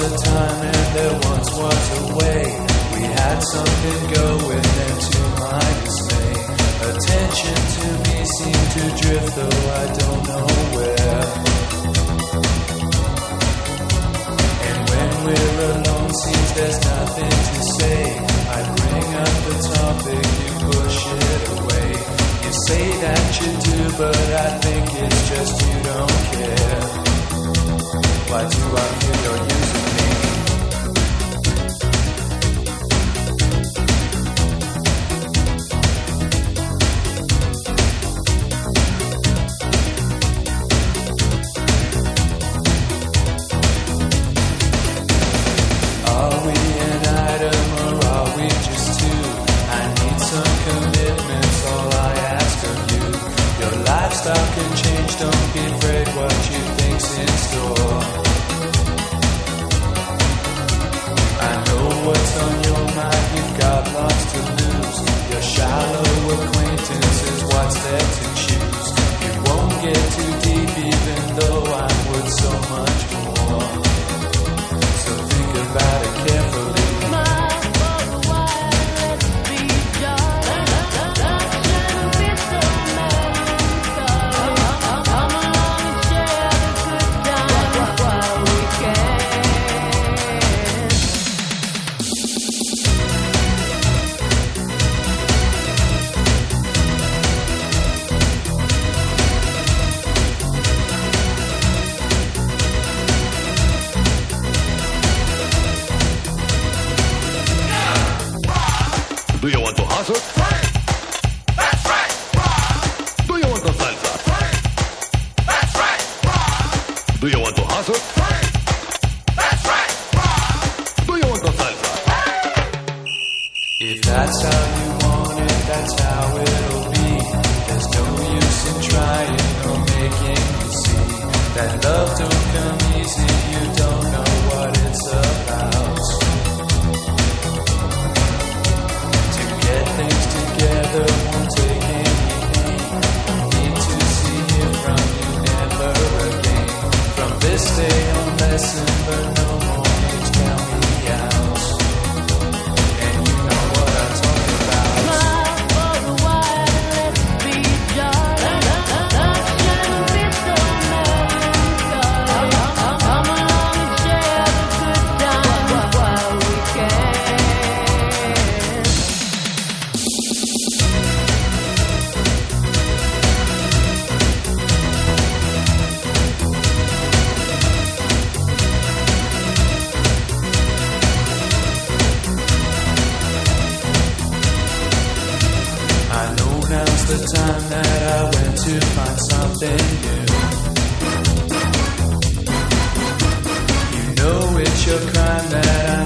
a time and there once was a way. We had something going and to my dismay. Attention to me seemed to drift though I don't know where. And when we're alone seems there's nothing to say. I bring up the topic, you push it away. You say that you do, but I think it's just you don't care. Why do I lifestyle can change, don't be afraid what you think's in store. I know what's on your mind, you've got lots to lose. Your shallow acquaintance is what's there to Do you want to hustle? That's right. Do you want to salsa? That's right. Do you want to hustle? That's right. Do you want to salsa? Hey! If that's how you want it, that's how it'll be. There's no use in trying or making me see that love don't lesson, but no more the time that I went to find something new. You know it's your crime that I